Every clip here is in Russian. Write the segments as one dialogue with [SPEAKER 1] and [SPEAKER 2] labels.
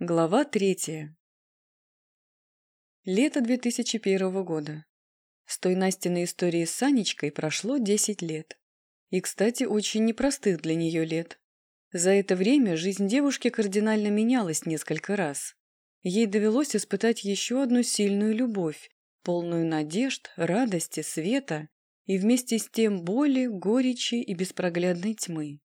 [SPEAKER 1] Глава третья. Лето 2001 года. С той Настиной истории с Санечкой прошло 10 лет. И, кстати, очень непростых для нее лет. За это время жизнь девушки кардинально менялась несколько раз. Ей довелось испытать еще одну сильную любовь, полную надежд, радости, света и вместе с тем боли, горечи и беспроглядной тьмы.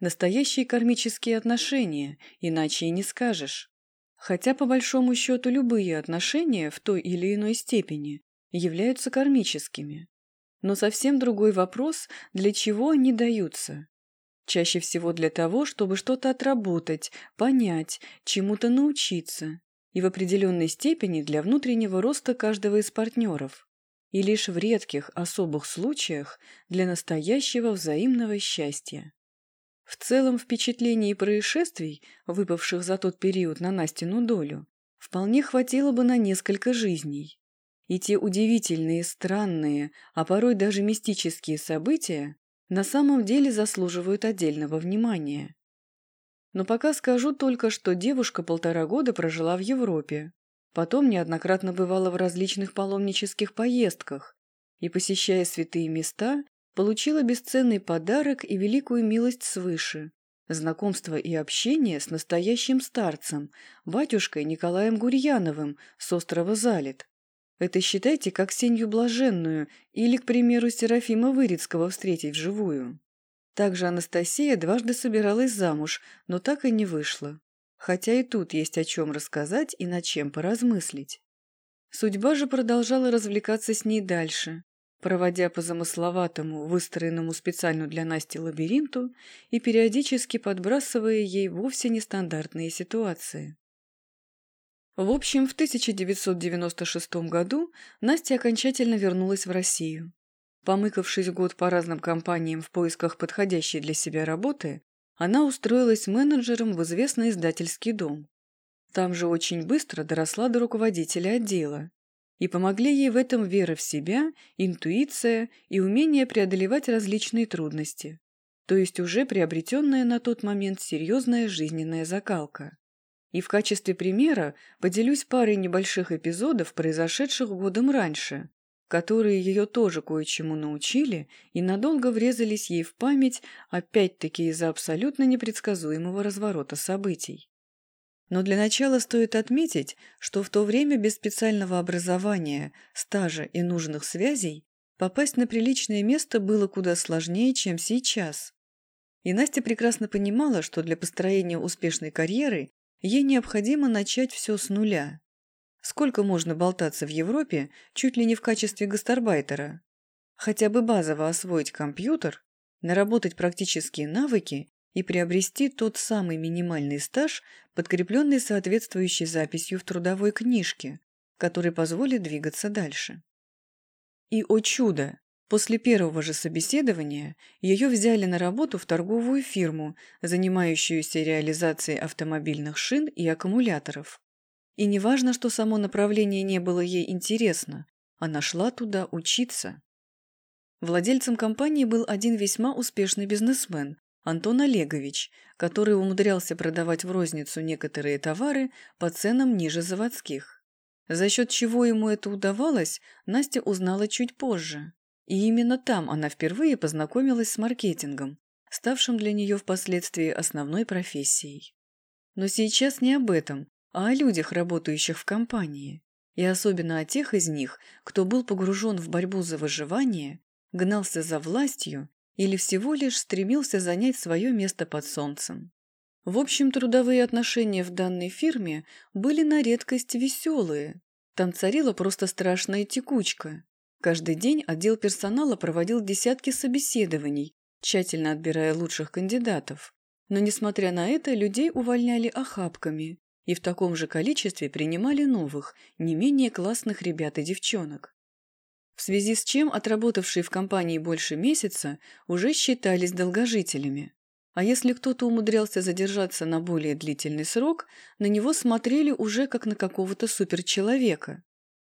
[SPEAKER 1] Настоящие кармические отношения, иначе и не скажешь. Хотя, по большому счету, любые отношения в той или иной степени являются кармическими. Но совсем другой вопрос, для чего они даются. Чаще всего для того, чтобы что-то отработать, понять, чему-то научиться, и в определенной степени для внутреннего роста каждого из партнеров, и лишь в редких особых случаях для настоящего взаимного счастья. В целом впечатлений и происшествий, выпавших за тот период на Настину долю, вполне хватило бы на несколько жизней. И те удивительные, странные, а порой даже мистические события на самом деле заслуживают отдельного внимания. Но пока скажу только, что девушка полтора года прожила в Европе, потом неоднократно бывала в различных паломнических поездках и, посещая святые места, получила бесценный подарок и великую милость свыше – знакомство и общение с настоящим старцем, батюшкой Николаем Гурьяновым с острова Залит. Это считайте как Сенью Блаженную или, к примеру, Серафима Вырицкого встретить вживую. Также Анастасия дважды собиралась замуж, но так и не вышла. Хотя и тут есть о чем рассказать и над чем поразмыслить. Судьба же продолжала развлекаться с ней дальше, проводя по замысловатому, выстроенному специально для Насти лабиринту и периодически подбрасывая ей вовсе нестандартные ситуации. В общем, в 1996 году Настя окончательно вернулась в Россию. Помыкавшись год по разным компаниям в поисках подходящей для себя работы, она устроилась менеджером в известный издательский дом. Там же очень быстро доросла до руководителя отдела, и помогли ей в этом вера в себя, интуиция и умение преодолевать различные трудности, то есть уже приобретенная на тот момент серьезная жизненная закалка. И в качестве примера поделюсь парой небольших эпизодов, произошедших годом раньше, которые ее тоже кое-чему научили и надолго врезались ей в память, опять-таки из-за абсолютно непредсказуемого разворота событий. Но для начала стоит отметить, что в то время без специального образования, стажа и нужных связей попасть на приличное место было куда сложнее, чем сейчас. И Настя прекрасно понимала, что для построения успешной карьеры ей необходимо начать все с нуля. Сколько можно болтаться в Европе чуть ли не в качестве гастарбайтера? Хотя бы базово освоить компьютер, наработать практические навыки и приобрести тот самый минимальный стаж, подкрепленный соответствующей записью в трудовой книжке, который позволит двигаться дальше. И, о чудо, после первого же собеседования ее взяли на работу в торговую фирму, занимающуюся реализацией автомобильных шин и аккумуляторов. И не важно, что само направление не было ей интересно, она шла туда учиться. Владельцем компании был один весьма успешный бизнесмен, Антон Олегович, который умудрялся продавать в розницу некоторые товары по ценам ниже заводских. За счет чего ему это удавалось, Настя узнала чуть позже. И именно там она впервые познакомилась с маркетингом, ставшим для нее впоследствии основной профессией. Но сейчас не об этом, а о людях, работающих в компании, и особенно о тех из них, кто был погружен в борьбу за выживание, гнался за властью или всего лишь стремился занять свое место под солнцем. В общем, трудовые отношения в данной фирме были на редкость веселые. Там царила просто страшная текучка. Каждый день отдел персонала проводил десятки собеседований, тщательно отбирая лучших кандидатов. Но, несмотря на это, людей увольняли охапками и в таком же количестве принимали новых, не менее классных ребят и девчонок в связи с чем отработавшие в компании больше месяца уже считались долгожителями. А если кто-то умудрялся задержаться на более длительный срок, на него смотрели уже как на какого-то суперчеловека.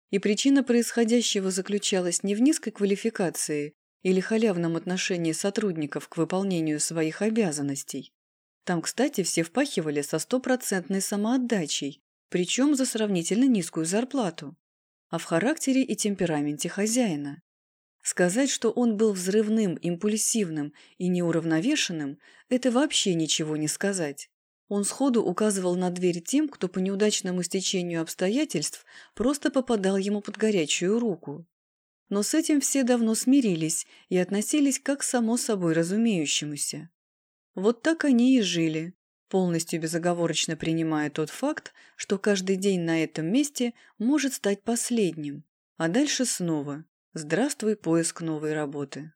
[SPEAKER 1] И причина происходящего заключалась не в низкой квалификации или халявном отношении сотрудников к выполнению своих обязанностей, Там, кстати, все впахивали со стопроцентной самоотдачей, причем за сравнительно низкую зарплату, а в характере и темпераменте хозяина. Сказать, что он был взрывным, импульсивным и неуравновешенным, это вообще ничего не сказать. Он сходу указывал на дверь тем, кто по неудачному стечению обстоятельств просто попадал ему под горячую руку. Но с этим все давно смирились и относились как само собой разумеющемуся. Вот так они и жили, полностью безоговорочно принимая тот факт, что каждый день на этом месте может стать последним, а дальше снова «Здравствуй, поиск новой работы».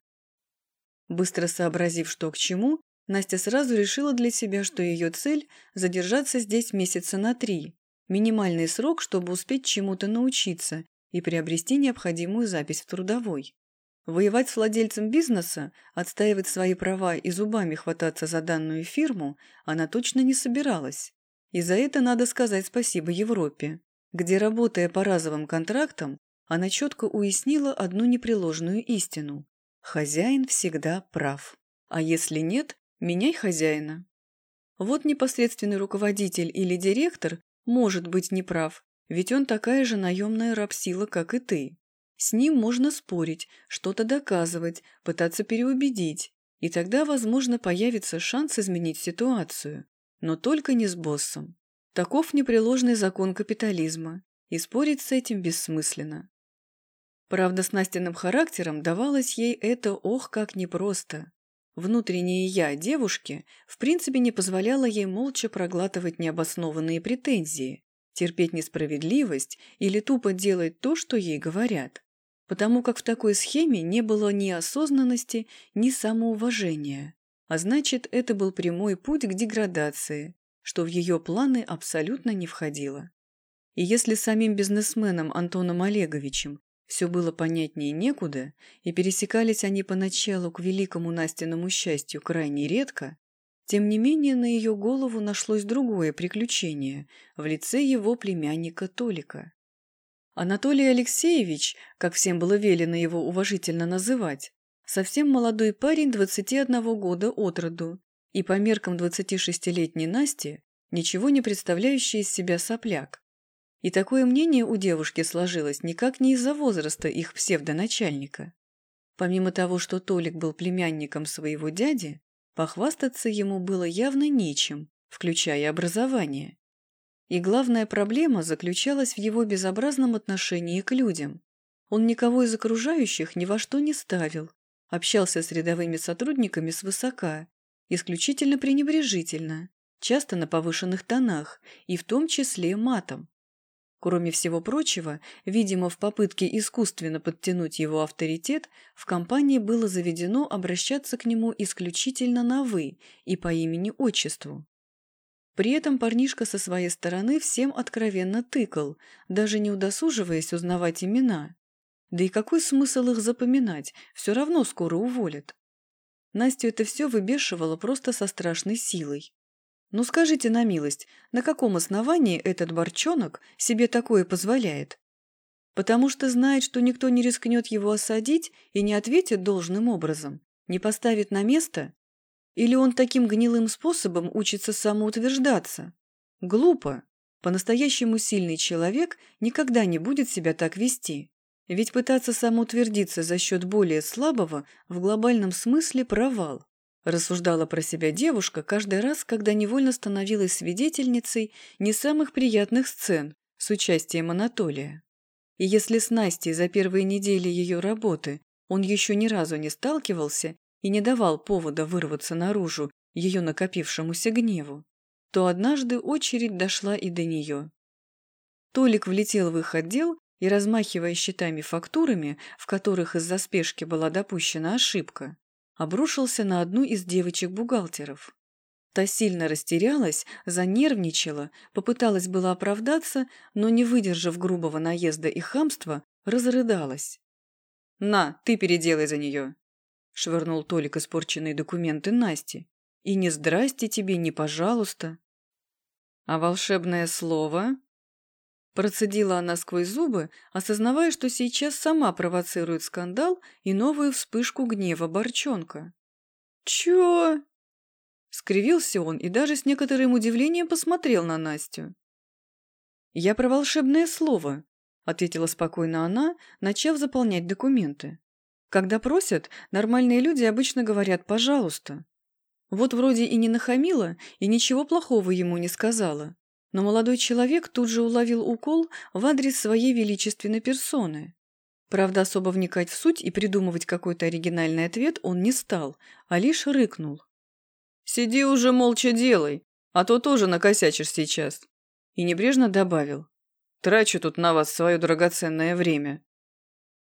[SPEAKER 1] Быстро сообразив, что к чему, Настя сразу решила для себя, что ее цель – задержаться здесь месяца на три, минимальный срок, чтобы успеть чему-то научиться и приобрести необходимую запись в трудовой. Воевать с владельцем бизнеса, отстаивать свои права и зубами хвататься за данную фирму она точно не собиралась. И за это надо сказать спасибо Европе, где, работая по разовым контрактам, она четко уяснила одну непреложную истину – хозяин всегда прав. А если нет, меняй хозяина. Вот непосредственный руководитель или директор может быть неправ, ведь он такая же наемная рабсила, как и ты. С ним можно спорить, что-то доказывать, пытаться переубедить, и тогда, возможно, появится шанс изменить ситуацию. Но только не с боссом. Таков непреложный закон капитализма, и спорить с этим бессмысленно. Правда, с Настиным характером давалось ей это ох как непросто. Внутреннее «я» девушки в принципе не позволяло ей молча проглатывать необоснованные претензии, терпеть несправедливость или тупо делать то, что ей говорят потому как в такой схеме не было ни осознанности, ни самоуважения. А значит, это был прямой путь к деградации, что в ее планы абсолютно не входило. И если самим бизнесменом Антоном Олеговичем все было понятнее некуда, и пересекались они поначалу к великому Настиному счастью крайне редко, тем не менее на ее голову нашлось другое приключение в лице его племянника Толика. Анатолий Алексеевич, как всем было велено его уважительно называть, совсем молодой парень 21 года от роду, и по меркам 26-летней Насти ничего не представляющий из себя сопляк. И такое мнение у девушки сложилось никак не из-за возраста их псевдоначальника. Помимо того, что Толик был племянником своего дяди, похвастаться ему было явно нечем, включая образование. И главная проблема заключалась в его безобразном отношении к людям. Он никого из окружающих ни во что не ставил, общался с рядовыми сотрудниками свысока, исключительно пренебрежительно, часто на повышенных тонах и в том числе матом. Кроме всего прочего, видимо, в попытке искусственно подтянуть его авторитет, в компании было заведено обращаться к нему исключительно на «вы» и по имени-отчеству. При этом парнишка со своей стороны всем откровенно тыкал, даже не удосуживаясь узнавать имена. Да и какой смысл их запоминать, все равно скоро уволят. Настю это все выбешивало просто со страшной силой. Ну скажите на милость, на каком основании этот борчонок себе такое позволяет? Потому что знает, что никто не рискнет его осадить и не ответит должным образом, не поставит на место или он таким гнилым способом учится самоутверждаться? Глупо. По-настоящему сильный человек никогда не будет себя так вести. Ведь пытаться самоутвердиться за счет более слабого в глобальном смысле провал. Рассуждала про себя девушка каждый раз, когда невольно становилась свидетельницей не самых приятных сцен с участием Анатолия. И если с Настей за первые недели ее работы он еще ни разу не сталкивался и не давал повода вырваться наружу ее накопившемуся гневу, то однажды очередь дошла и до нее. Толик влетел в их отдел и, размахивая счетами-фактурами, в которых из-за спешки была допущена ошибка, обрушился на одну из девочек-бухгалтеров. Та сильно растерялась, занервничала, попыталась было оправдаться, но, не выдержав грубого наезда и хамства, разрыдалась. «На, ты переделай за нее!» Швырнул Толик испорченные документы Насти. И не здрасте тебе, не пожалуйста. А волшебное слово? Процедила она сквозь зубы, осознавая, что сейчас сама провоцирует скандал и новую вспышку гнева Борчонка. «Чё?» Скривился он и даже с некоторым удивлением посмотрел на Настю. «Я про волшебное слово», — ответила спокойно она, начав заполнять документы. «Когда просят, нормальные люди обычно говорят «пожалуйста». Вот вроде и не нахамила, и ничего плохого ему не сказала. Но молодой человек тут же уловил укол в адрес своей величественной персоны. Правда, особо вникать в суть и придумывать какой-то оригинальный ответ он не стал, а лишь рыкнул. «Сиди уже молча делай, а то тоже накосячишь сейчас». И небрежно добавил. «Трачу тут на вас свое драгоценное время».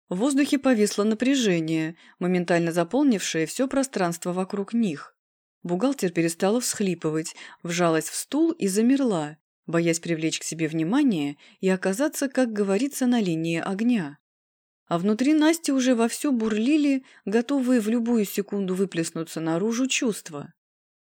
[SPEAKER 1] В воздухе повисло напряжение, моментально заполнившее все пространство вокруг них. Бухгалтер перестала всхлипывать, вжалась в стул и замерла, боясь привлечь к себе внимание и оказаться, как говорится, на линии огня. А внутри Насти уже вовсю бурлили, готовые в любую секунду выплеснуться наружу чувства.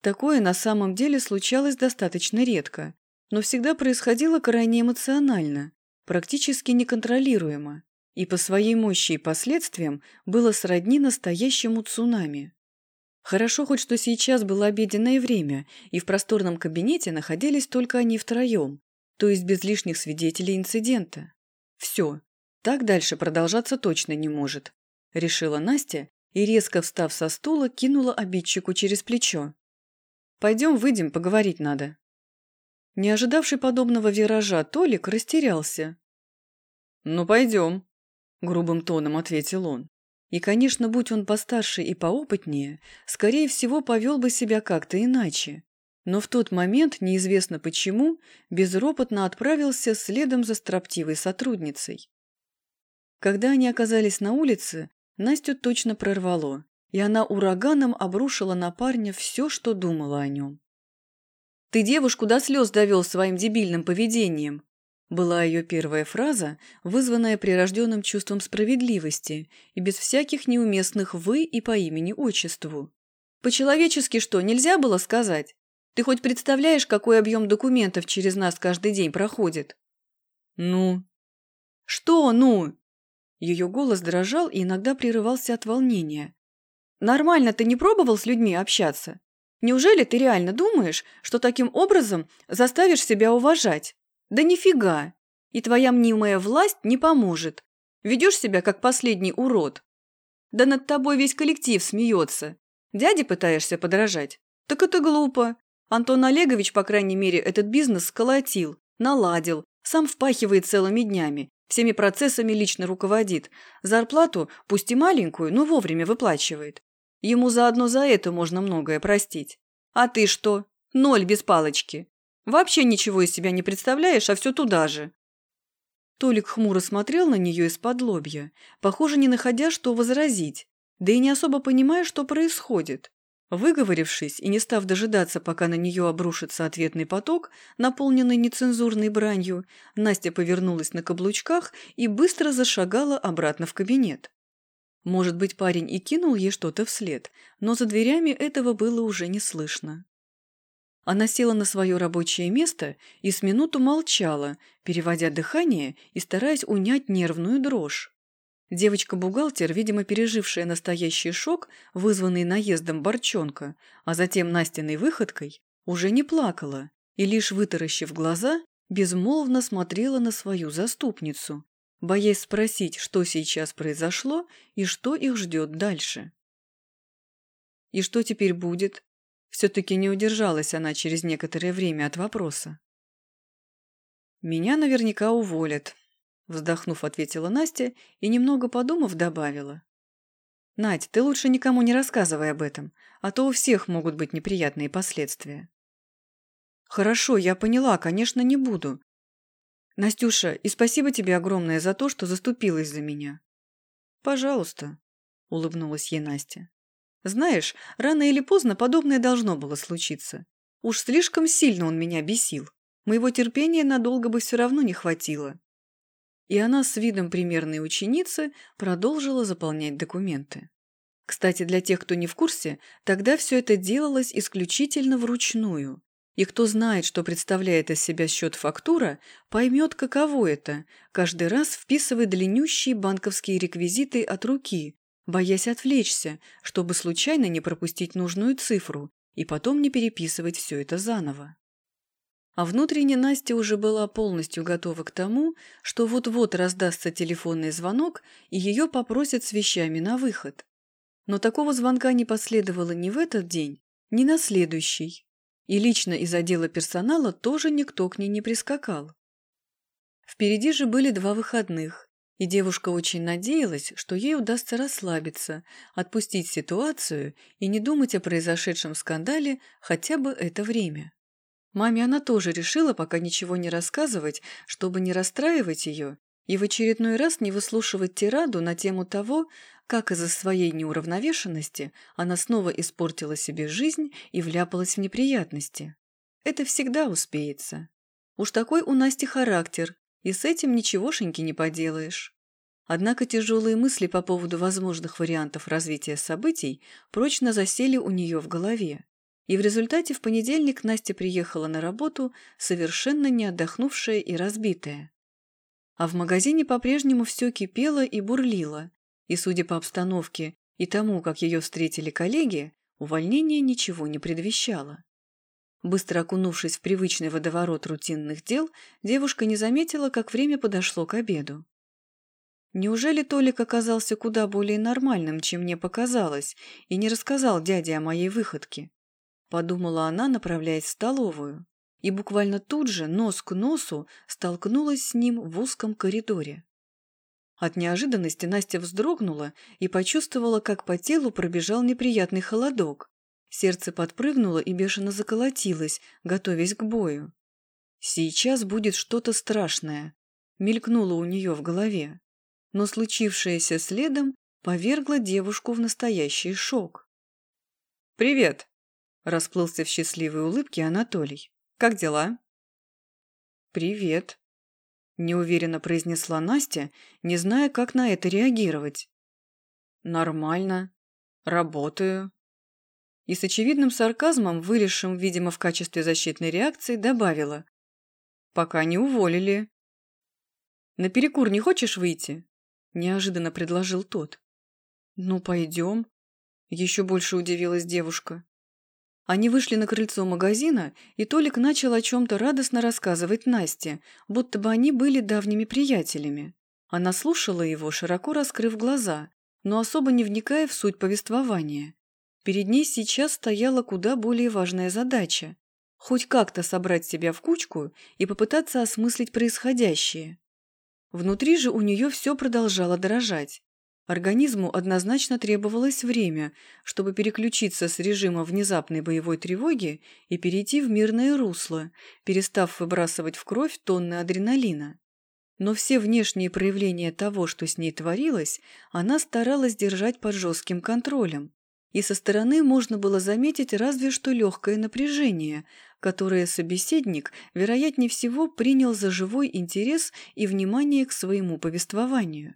[SPEAKER 1] Такое на самом деле случалось достаточно редко, но всегда происходило крайне эмоционально, практически неконтролируемо, и по своей мощи и последствиям было сродни настоящему цунами. Хорошо хоть, что сейчас было обеденное время, и в просторном кабинете находились только они втроем, то есть без лишних свидетелей инцидента. Все, так дальше продолжаться точно не может, решила Настя и, резко встав со стула, кинула обидчику через плечо. Пойдем выйдем, поговорить надо. Не ожидавший подобного виража Толик растерялся. «Ну, пойдем», — грубым тоном ответил он. И, конечно, будь он постарше и поопытнее, скорее всего, повел бы себя как-то иначе. Но в тот момент, неизвестно почему, безропотно отправился следом за строптивой сотрудницей. Когда они оказались на улице, Настю точно прорвало, и она ураганом обрушила на парня все, что думала о нем. «Ты девушку до слез довел своим дебильным поведением», была ее первая фраза, вызванная прирожденным чувством справедливости и без всяких неуместных «вы» и по имени-отчеству. «По-человечески что, нельзя было сказать? Ты хоть представляешь, какой объем документов через нас каждый день проходит?» «Ну?» «Что «ну»?» Ее голос дрожал и иногда прерывался от волнения. «Нормально ты не пробовал с людьми общаться? Неужели ты реально думаешь, что таким образом заставишь себя уважать?» Да нифига! И твоя мнимая власть не поможет. Ведешь себя как последний урод. Да над тобой весь коллектив смеется. Дяде пытаешься подражать? Так это глупо. Антон Олегович, по крайней мере, этот бизнес сколотил, наладил, сам впахивает целыми днями, всеми процессами лично руководит. Зарплату, пусть и маленькую, но вовремя выплачивает. Ему заодно за это можно многое простить. А ты что? Ноль без палочки. Вообще ничего из себя не представляешь, а все туда же». Толик хмуро смотрел на нее из-под лобья, похоже, не находя, что возразить, да и не особо понимая, что происходит. Выговорившись и не став дожидаться, пока на нее обрушится ответный поток, наполненный нецензурной бранью, Настя повернулась на каблучках и быстро зашагала обратно в кабинет. Может быть, парень и кинул ей что-то вслед, но за дверями этого было уже не слышно. Она села на свое рабочее место и с минуту молчала, переводя дыхание и стараясь унять нервную дрожь. Девочка-бухгалтер, видимо, пережившая настоящий шок, вызванный наездом Борчонка, а затем Настиной выходкой, уже не плакала и, лишь вытаращив глаза, безмолвно смотрела на свою заступницу, боясь спросить, что сейчас произошло и что их ждет дальше. «И что теперь будет?» Все-таки не удержалась она через некоторое время от вопроса. «Меня наверняка уволят», – вздохнув, ответила Настя и, немного подумав, добавила. «Надь, ты лучше никому не рассказывай об этом, а то у всех могут быть неприятные последствия». «Хорошо, я поняла, конечно, не буду. Настюша, и спасибо тебе огромное за то, что заступилась за меня». «Пожалуйста», – улыбнулась ей Настя. Знаешь, рано или поздно подобное должно было случиться. Уж слишком сильно он меня бесил. Моего терпения надолго бы все равно не хватило. И она с видом примерной ученицы продолжила заполнять документы. Кстати, для тех, кто не в курсе, тогда все это делалось исключительно вручную. И кто знает, что представляет из себя счет-фактура, поймет, каково это – каждый раз вписывать длиннющие банковские реквизиты от руки, боясь отвлечься, чтобы случайно не пропустить нужную цифру и потом не переписывать все это заново. А внутренне Настя уже была полностью готова к тому, что вот-вот раздастся телефонный звонок, и ее попросят с вещами на выход. Но такого звонка не последовало ни в этот день, ни на следующий. И лично из отдела персонала тоже никто к ней не прискакал. Впереди же были два выходных, и девушка очень надеялась, что ей удастся расслабиться, отпустить ситуацию и не думать о произошедшем скандале хотя бы это время. Маме она тоже решила пока ничего не рассказывать, чтобы не расстраивать ее и в очередной раз не выслушивать тираду на тему того, как из-за своей неуравновешенности она снова испортила себе жизнь и вляпалась в неприятности. Это всегда успеется. Уж такой у Насти характер, и с этим ничегошеньки не поделаешь. Однако тяжелые мысли по поводу возможных вариантов развития событий прочно засели у нее в голове. И в результате в понедельник Настя приехала на работу, совершенно не отдохнувшая и разбитая. А в магазине по-прежнему все кипело и бурлило, и, судя по обстановке и тому, как ее встретили коллеги, увольнение ничего не предвещало. Быстро окунувшись в привычный водоворот рутинных дел, девушка не заметила, как время подошло к обеду. Неужели Толик оказался куда более нормальным, чем мне показалось, и не рассказал дяде о моей выходке? Подумала она, направляясь в столовую, и буквально тут же, нос к носу, столкнулась с ним в узком коридоре. От неожиданности Настя вздрогнула и почувствовала, как по телу пробежал неприятный холодок. Сердце подпрыгнуло и бешено заколотилось, готовясь к бою. «Сейчас будет что-то страшное», — мелькнуло у нее в голове. Но случившееся следом повергло девушку в настоящий шок. «Привет!» — расплылся в счастливой улыбке Анатолий. «Как дела?» «Привет», — неуверенно произнесла Настя, не зная, как на это реагировать. «Нормально. Работаю», и с очевидным сарказмом, вылезшим, видимо, в качестве защитной реакции, добавила. «Пока не уволили». «На перекур не хочешь выйти?» – неожиданно предложил тот. «Ну, пойдем», – еще больше удивилась девушка. Они вышли на крыльцо магазина, и Толик начал о чем-то радостно рассказывать Насте, будто бы они были давними приятелями. Она слушала его, широко раскрыв глаза, но особо не вникая в суть повествования. Перед ней сейчас стояла куда более важная задача – хоть как-то собрать себя в кучку и попытаться осмыслить происходящее. Внутри же у нее все продолжало дрожать. Организму однозначно требовалось время, чтобы переключиться с режима внезапной боевой тревоги и перейти в мирное русло, перестав выбрасывать в кровь тонны адреналина. Но все внешние проявления того, что с ней творилось, она старалась держать под жестким контролем и со стороны можно было заметить разве что легкое напряжение, которое собеседник, вероятнее всего, принял за живой интерес и внимание к своему повествованию.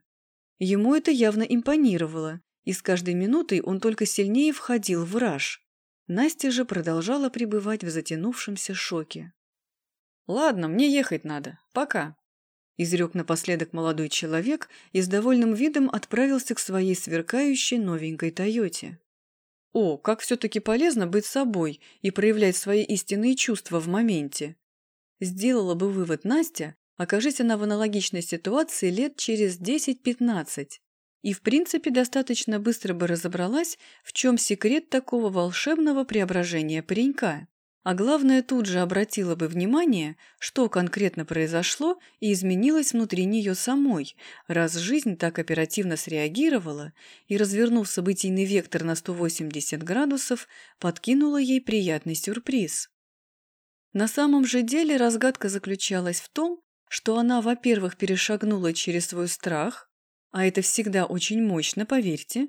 [SPEAKER 1] Ему это явно импонировало, и с каждой минутой он только сильнее входил в раж. Настя же продолжала пребывать в затянувшемся шоке. «Ладно, мне ехать надо. Пока», – изрек напоследок молодой человек и с довольным видом отправился к своей сверкающей новенькой «Тойоте». О, как все-таки полезно быть собой и проявлять свои истинные чувства в моменте. Сделала бы вывод Настя, окажись она в аналогичной ситуации лет через 10-15. И в принципе достаточно быстро бы разобралась, в чем секрет такого волшебного преображения паренька. А главное, тут же обратила бы внимание, что конкретно произошло и изменилось внутри нее самой, раз жизнь так оперативно среагировала и, развернув событийный вектор на 180 градусов, подкинула ей приятный сюрприз. На самом же деле разгадка заключалась в том, что она, во-первых, перешагнула через свой страх, а это всегда очень мощно, поверьте,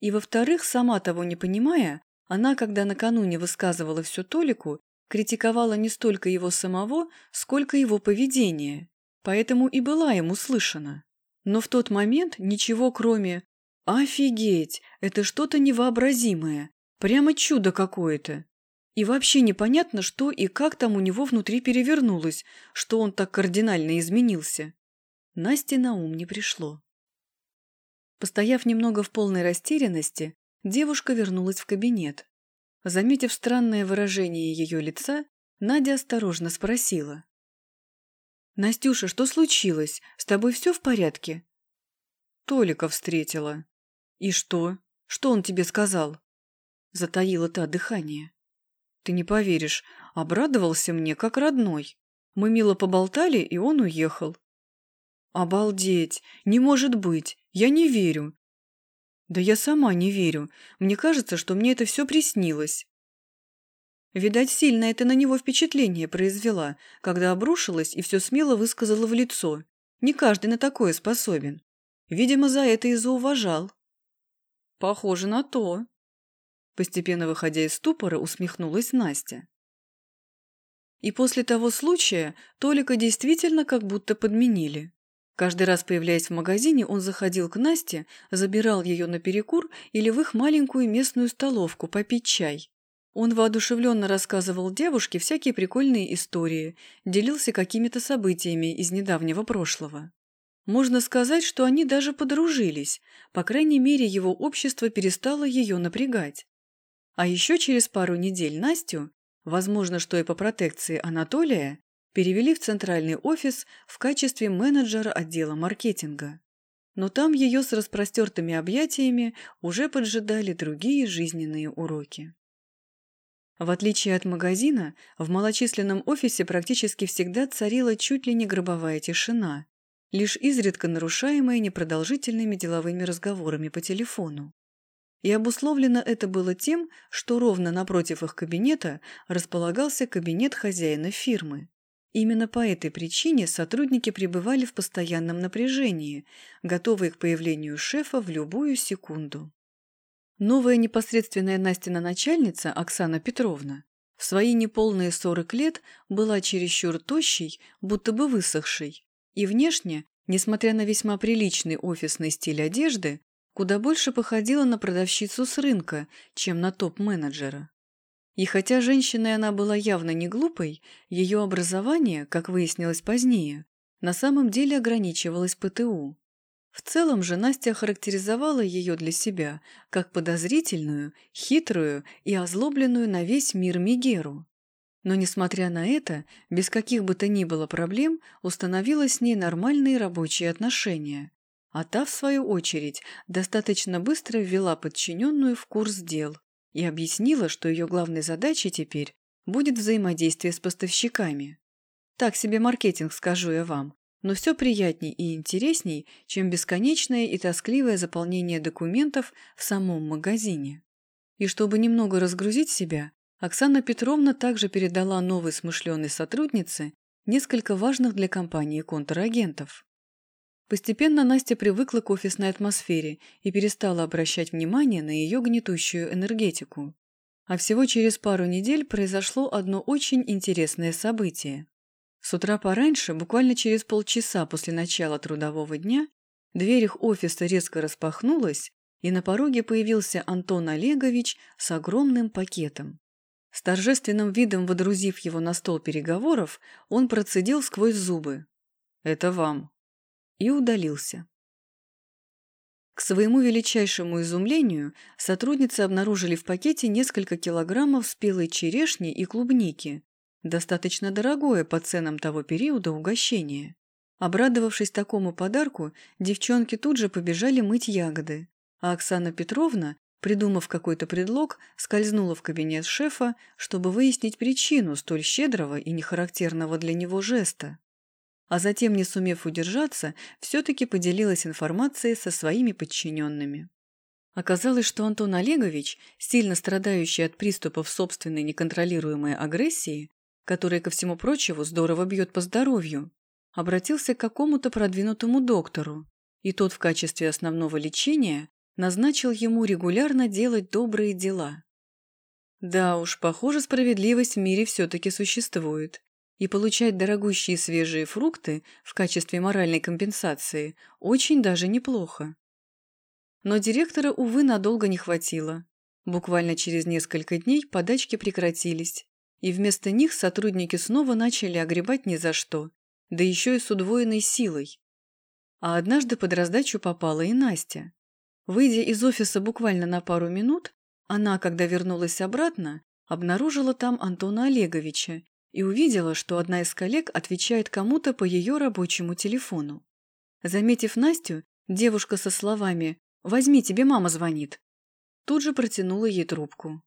[SPEAKER 1] и, во-вторых, сама того не понимая, она, когда накануне высказывала все Толику, критиковала не столько его самого, сколько его поведение, поэтому и была ему слышана. Но в тот момент ничего кроме «Офигеть! Это что-то невообразимое! Прямо чудо какое-то!» И вообще непонятно, что и как там у него внутри перевернулось, что он так кардинально изменился. Насте на ум не пришло. Постояв немного в полной растерянности, Девушка вернулась в кабинет. Заметив странное выражение ее лица, Надя осторожно спросила. «Настюша, что случилось? С тобой все в порядке?» Толика встретила. «И что? Что он тебе сказал?» Затаила та дыхание. «Ты не поверишь, обрадовался мне, как родной. Мы мило поболтали, и он уехал». «Обалдеть! Не может быть! Я не верю!» «Да я сама не верю. Мне кажется, что мне это все приснилось». Видать, сильно это на него впечатление произвела, когда обрушилась и все смело высказала в лицо. Не каждый на такое способен. Видимо, за это и зауважал. Похоже на то. Постепенно выходя из ступора, усмехнулась Настя. И после того случая Толика действительно как будто подменили. Каждый раз, появляясь в магазине, он заходил к Насте, забирал ее на перекур или в их маленькую местную столовку попить чай. Он воодушевленно рассказывал девушке всякие прикольные истории, делился какими-то событиями из недавнего прошлого. Можно сказать, что они даже подружились, по крайней мере, его общество перестало ее напрягать. А еще через пару недель Настю, возможно, что и по протекции Анатолия, перевели в центральный офис в качестве менеджера отдела маркетинга. Но там ее с распростертыми объятиями уже поджидали другие жизненные уроки. В отличие от магазина, в малочисленном офисе практически всегда царила чуть ли не гробовая тишина, лишь изредка нарушаемая непродолжительными деловыми разговорами по телефону. И обусловлено это было тем, что ровно напротив их кабинета располагался кабинет хозяина фирмы. Именно по этой причине сотрудники пребывали в постоянном напряжении, готовые к появлению шефа в любую секунду. Новая непосредственная Настина начальница, Оксана Петровна, в свои неполные сорок лет была чересчур тощей, будто бы высохшей, и внешне, несмотря на весьма приличный офисный стиль одежды, куда больше походила на продавщицу с рынка, чем на топ-менеджера. И хотя женщиной она была явно не глупой, ее образование, как выяснилось позднее, на самом деле ограничивалось ПТУ. В целом же Настя характеризовала ее для себя как подозрительную, хитрую и озлобленную на весь мир Мигеру. Но, несмотря на это, без каких бы то ни было проблем установила с ней нормальные рабочие отношения. А та, в свою очередь, достаточно быстро ввела подчиненную в курс дел и объяснила, что ее главной задачей теперь будет взаимодействие с поставщиками. Так себе маркетинг, скажу я вам, но все приятней и интересней, чем бесконечное и тоскливое заполнение документов в самом магазине. И чтобы немного разгрузить себя, Оксана Петровна также передала новой смышленой сотруднице несколько важных для компании контрагентов. Постепенно Настя привыкла к офисной атмосфере и перестала обращать внимание на ее гнетущую энергетику. А всего через пару недель произошло одно очень интересное событие. С утра пораньше, буквально через полчаса после начала трудового дня, дверь их офиса резко распахнулась, и на пороге появился Антон Олегович с огромным пакетом. С торжественным видом водрузив его на стол переговоров, он процедил сквозь зубы. «Это вам». И удалился. К своему величайшему изумлению сотрудницы обнаружили в пакете несколько килограммов спелой черешни и клубники, Достаточно дорогое по ценам того периода угощение. Обрадовавшись такому подарку, девчонки тут же побежали мыть ягоды, а Оксана Петровна, придумав какой-то предлог, скользнула в кабинет шефа, чтобы выяснить причину столь щедрого и нехарактерного для него жеста. А затем, не сумев удержаться, все-таки поделилась информацией со своими подчиненными. Оказалось, что Антон Олегович, сильно страдающий от приступов собственной неконтролируемой агрессии, который, ко всему прочему, здорово бьет по здоровью, обратился к какому-то продвинутому доктору, и тот в качестве основного лечения назначил ему регулярно делать добрые дела. Да уж, похоже, справедливость в мире все-таки существует, и получать дорогущие свежие фрукты в качестве моральной компенсации очень даже неплохо. Но директора, увы, надолго не хватило. Буквально через несколько дней подачки прекратились, и вместо них сотрудники снова начали огребать ни за что, да еще и с удвоенной силой. А однажды под раздачу попала и Настя. Выйдя из офиса буквально на пару минут, Она, когда вернулась обратно, обнаружила там Антона Олеговича и увидела, что одна из коллег отвечает кому-то по ее рабочему телефону. Заметив Настю, девушка со словами «Возьми, тебе мама звонит», тут же протянула ей трубку.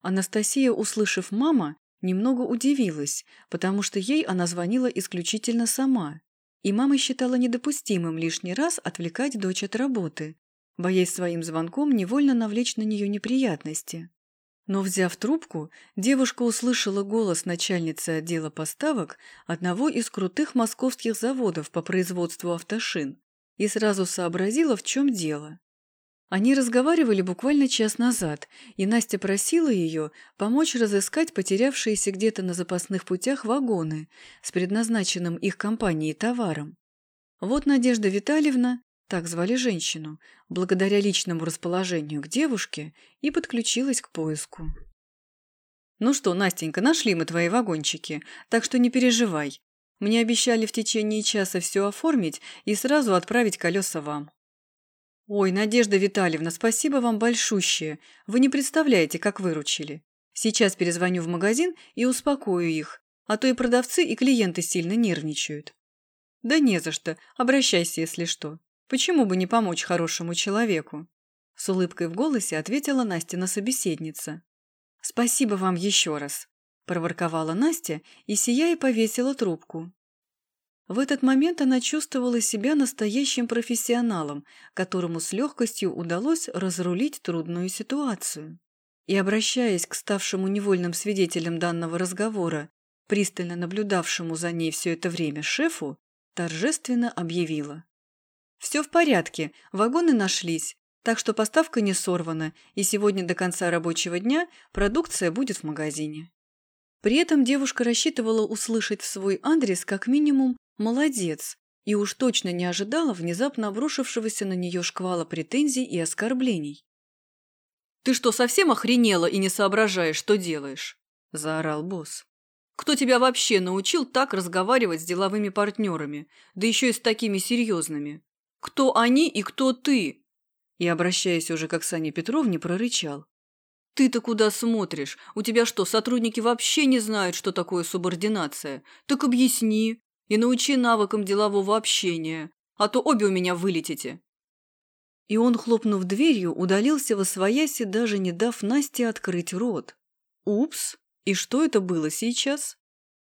[SPEAKER 1] Анастасия, услышав «мама», немного удивилась, потому что ей она звонила исключительно сама, и мама считала недопустимым лишний раз отвлекать дочь от работы, боясь своим звонком невольно навлечь на нее неприятности. Но, взяв трубку, девушка услышала голос начальницы отдела поставок одного из крутых московских заводов по производству автошин и сразу сообразила, в чем дело. Они разговаривали буквально час назад, и Настя просила ее помочь разыскать потерявшиеся где-то на запасных путях вагоны с предназначенным их компанией товаром. Вот Надежда Витальевна, так звали женщину, благодаря личному расположению к девушке и подключилась к поиску. «Ну что, Настенька, нашли мы твои вагончики, так что не переживай. Мне обещали в течение часа все оформить и сразу отправить колеса вам». «Ой, Надежда Витальевна, спасибо вам большущее. Вы не представляете, как выручили. Сейчас перезвоню в магазин и успокою их, а то и продавцы, и клиенты сильно нервничают». «Да не за что. Обращайся, если что. Почему бы не помочь хорошему человеку?» С улыбкой в голосе ответила Настина собеседница. «Спасибо вам еще раз», – проворковала Настя и сияя повесила трубку. В этот момент она чувствовала себя настоящим профессионалом, которому с легкостью удалось разрулить трудную ситуацию. И, обращаясь к ставшему невольным свидетелям данного разговора, пристально наблюдавшему за ней все это время шефу, торжественно объявила. «Все в порядке, вагоны нашлись, так что поставка не сорвана, и сегодня до конца рабочего дня продукция будет в магазине». При этом девушка рассчитывала услышать в свой адрес как минимум Молодец. И уж точно не ожидала внезапно обрушившегося на нее шквала претензий и оскорблений. «Ты что, совсем охренела и не соображаешь, что делаешь?» – заорал босс. «Кто тебя вообще научил так разговаривать с деловыми партнерами, да еще и с такими серьезными? Кто они и кто ты?» И, обращаясь уже к Оксане Петровне, прорычал. «Ты-то куда смотришь? У тебя что, сотрудники вообще не знают, что такое субординация? Так объясни и научи навыкам делового общения, а то обе у меня вылетите». И он, хлопнув дверью, удалился во свояси, даже не дав Насте открыть рот. «Упс! И что это было сейчас?»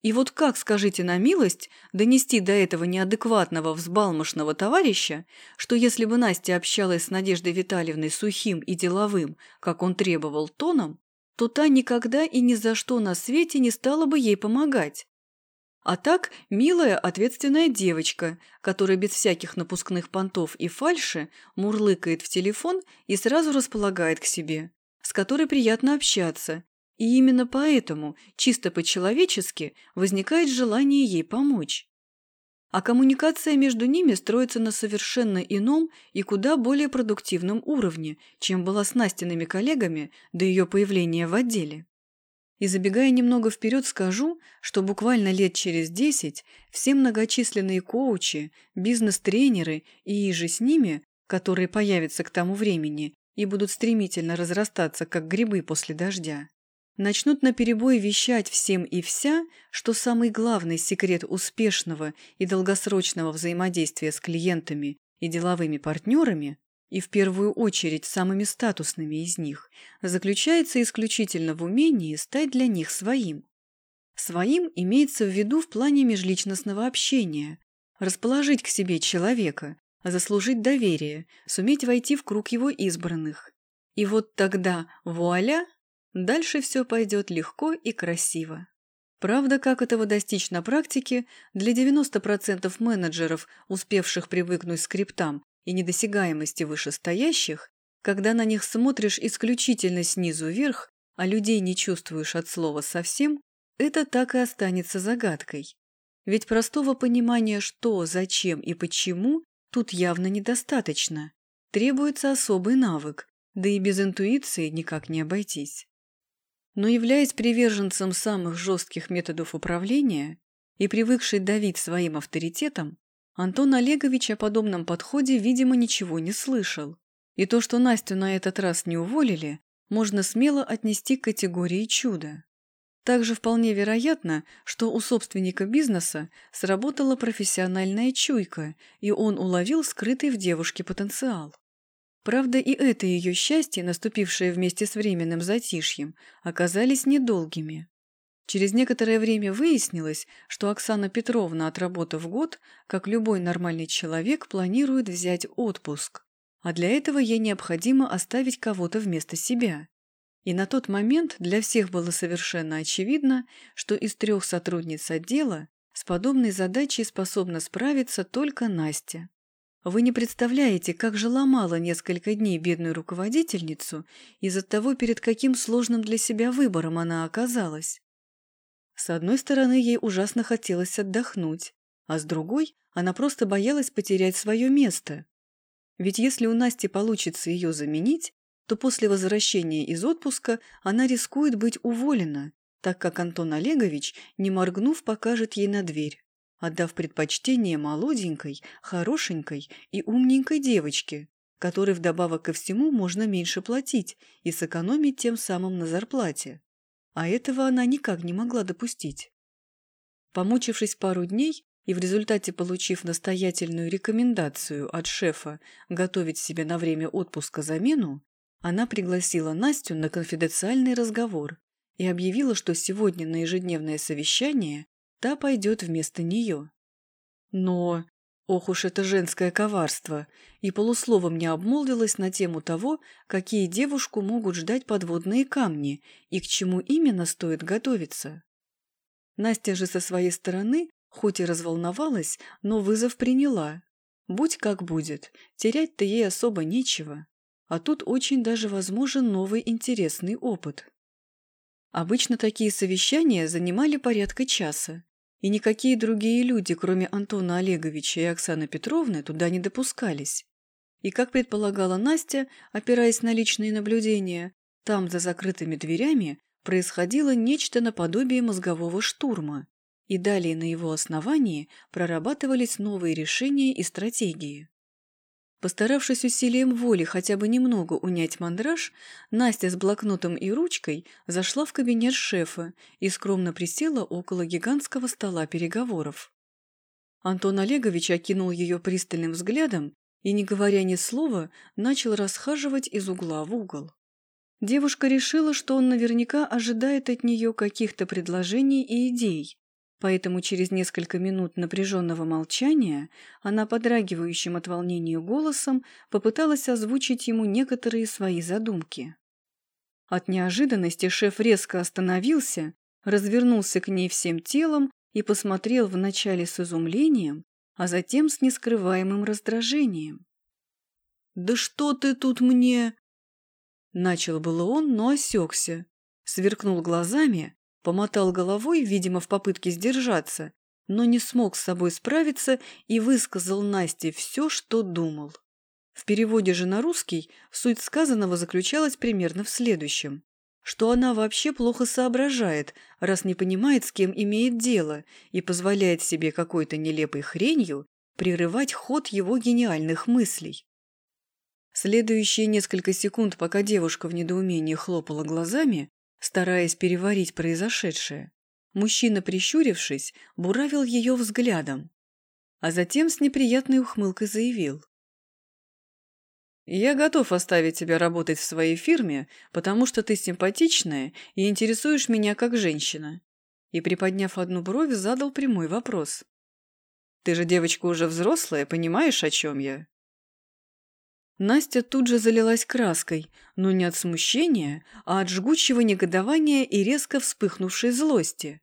[SPEAKER 1] И вот как, скажите на милость, донести до этого неадекватного взбалмошного товарища, что если бы Настя общалась с Надеждой Витальевной сухим и деловым, как он требовал тоном, то та никогда и ни за что на свете не стала бы ей помогать, а так, милая, ответственная девочка, которая без всяких напускных понтов и фальши мурлыкает в телефон и сразу располагает к себе, с которой приятно общаться. И именно поэтому, чисто по-человечески, возникает желание ей помочь. А коммуникация между ними строится на совершенно ином и куда более продуктивном уровне, чем была с Настиными коллегами до ее появления в отделе. И забегая немного вперед, скажу, что буквально лет через десять все многочисленные коучи, бизнес-тренеры и же с ними, которые появятся к тому времени и будут стремительно разрастаться, как грибы после дождя, начнут наперебой вещать всем и вся, что самый главный секрет успешного и долгосрочного взаимодействия с клиентами и деловыми партнерами и в первую очередь самыми статусными из них, заключается исключительно в умении стать для них своим. Своим имеется в виду в плане межличностного общения, расположить к себе человека, заслужить доверие, суметь войти в круг его избранных. И вот тогда, вуаля, дальше все пойдет легко и красиво. Правда, как этого достичь на практике, для 90% менеджеров, успевших привыкнуть к скриптам и недосягаемости вышестоящих, когда на них смотришь исключительно снизу вверх, а людей не чувствуешь от слова совсем, это так и останется загадкой. Ведь простого понимания что, зачем и почему тут явно недостаточно. Требуется особый навык, да и без интуиции никак не обойтись. Но являясь приверженцем самых жестких методов управления и привыкший давить своим авторитетом, Антон Олегович о подобном подходе, видимо, ничего не слышал. И то, что Настю на этот раз не уволили, можно смело отнести к категории чуда. Также вполне вероятно, что у собственника бизнеса сработала профессиональная чуйка, и он уловил скрытый в девушке потенциал. Правда, и это ее счастье, наступившее вместе с временным затишьем, оказались недолгими. Через некоторое время выяснилось, что Оксана Петровна, отработав год, как любой нормальный человек, планирует взять отпуск, а для этого ей необходимо оставить кого-то вместо себя. И на тот момент для всех было совершенно очевидно, что из трех сотрудниц отдела с подобной задачей способна справиться только Настя. Вы не представляете, как же ломала несколько дней бедную руководительницу из-за того, перед каким сложным для себя выбором она оказалась. С одной стороны, ей ужасно хотелось отдохнуть, а с другой, она просто боялась потерять свое место. Ведь если у Насти получится ее заменить, то после возвращения из отпуска она рискует быть уволена, так как Антон Олегович, не моргнув, покажет ей на дверь, отдав предпочтение молоденькой, хорошенькой и умненькой девочке, которой вдобавок ко всему можно меньше платить и сэкономить тем самым на зарплате. А этого она никак не могла допустить. Помучившись пару дней и в результате получив настоятельную рекомендацию от шефа готовить себе на время отпуска замену, она пригласила Настю на конфиденциальный разговор и объявила, что сегодня на ежедневное совещание та пойдет вместо нее. Но, ох уж это женское коварство, и полусловом не обмолвилась на тему того, какие девушку могут ждать подводные камни и к чему именно стоит готовиться. Настя же со своей стороны, хоть и разволновалась, но вызов приняла. Будь как будет, терять-то ей особо нечего. А тут очень даже возможен новый интересный опыт. Обычно такие совещания занимали порядка часа, и никакие другие люди, кроме Антона Олеговича и Оксаны Петровны, туда не допускались. И, как предполагала Настя, опираясь на личные наблюдения, там, за закрытыми дверями, происходило нечто наподобие мозгового штурма, и далее на его основании прорабатывались новые решения и стратегии. Постаравшись усилием воли хотя бы немного унять мандраж, Настя с блокнотом и ручкой зашла в кабинет шефа и скромно присела около гигантского стола переговоров. Антон Олегович окинул ее пристальным взглядом и, не говоря ни слова, начал расхаживать из угла в угол. Девушка решила, что он наверняка ожидает от нее каких-то предложений и идей, Поэтому через несколько минут напряженного молчания она подрагивающим от волнения голосом попыталась озвучить ему некоторые свои задумки. От неожиданности шеф резко остановился, развернулся к ней всем телом и посмотрел вначале с изумлением, а затем с нескрываемым раздражением. «Да что ты тут мне...» Начал было он, но осекся, сверкнул глазами, Помотал головой, видимо, в попытке сдержаться, но не смог с собой справиться и высказал Насте все, что думал. В переводе же на русский суть сказанного заключалась примерно в следующем. Что она вообще плохо соображает, раз не понимает, с кем имеет дело, и позволяет себе какой-то нелепой хренью прерывать ход его гениальных мыслей. Следующие несколько секунд, пока девушка в недоумении хлопала глазами, стараясь переварить произошедшее. Мужчина, прищурившись, буравил ее взглядом, а затем с неприятной ухмылкой заявил. «Я готов оставить тебя работать в своей фирме, потому что ты симпатичная и интересуешь меня как женщина». И, приподняв одну бровь, задал прямой вопрос. «Ты же девочка уже взрослая, понимаешь, о чем я?» Настя тут же залилась краской, но не от смущения, а от жгучего негодования и резко вспыхнувшей злости.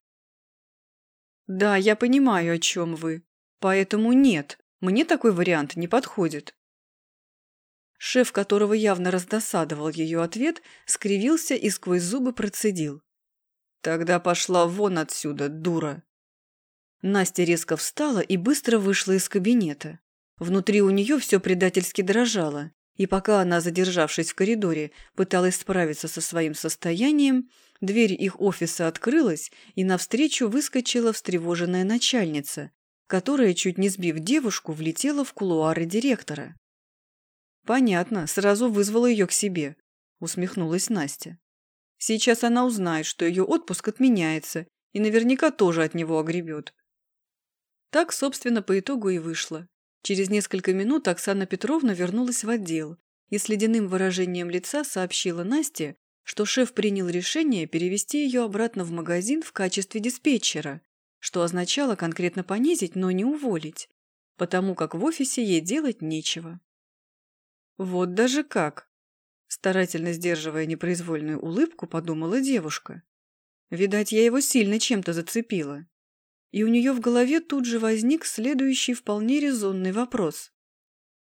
[SPEAKER 1] «Да, я понимаю, о чем вы. Поэтому нет, мне такой вариант не подходит». Шеф, которого явно раздосадовал ее ответ, скривился и сквозь зубы процедил. «Тогда пошла вон отсюда, дура!» Настя резко встала и быстро вышла из кабинета. Внутри у нее все предательски дрожало, и пока она, задержавшись в коридоре, пыталась справиться со своим состоянием, дверь их офиса открылась, и навстречу выскочила встревоженная начальница, которая, чуть не сбив девушку, влетела в кулуары директора. Понятно, сразу вызвала ее к себе. усмехнулась Настя. Сейчас она узнает, что ее отпуск отменяется, и наверняка тоже от него огребет. Так, собственно, по итогу и вышло. Через несколько минут Оксана Петровна вернулась в отдел и с ледяным выражением лица сообщила Насте, что шеф принял решение перевести ее обратно в магазин в качестве диспетчера, что означало конкретно понизить, но не уволить, потому как в офисе ей делать нечего. Вот даже как! Старательно сдерживая непроизвольную улыбку, подумала девушка. Видать, я его сильно чем-то зацепила. И у нее в голове тут же возник следующий вполне резонный вопрос.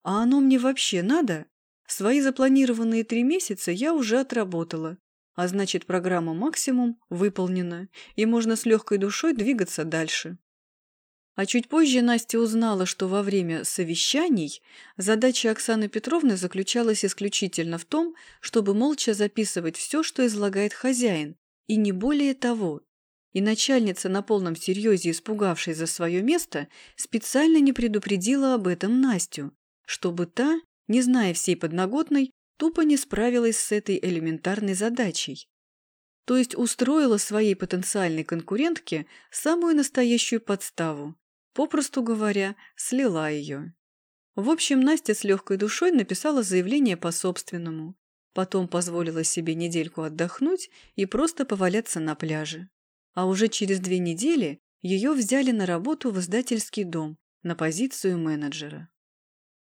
[SPEAKER 1] А оно мне вообще надо? Свои запланированные три месяца я уже отработала, а значит, программа «Максимум» выполнена, и можно с легкой душой двигаться дальше. А чуть позже Настя узнала, что во время совещаний задача Оксаны Петровны заключалась исключительно в том, чтобы молча записывать все, что излагает хозяин, и не более того. И начальница, на полном серьезе испугавшись за свое место, специально не предупредила об этом Настю, чтобы та, не зная всей подноготной, тупо не справилась с этой элементарной задачей. То есть устроила своей потенциальной конкурентке самую настоящую подставу, Попросту говоря, слила ее. В общем, Настя с легкой душой написала заявление по собственному. Потом позволила себе недельку отдохнуть и просто поваляться на пляже. А уже через две недели ее взяли на работу в издательский дом на позицию менеджера.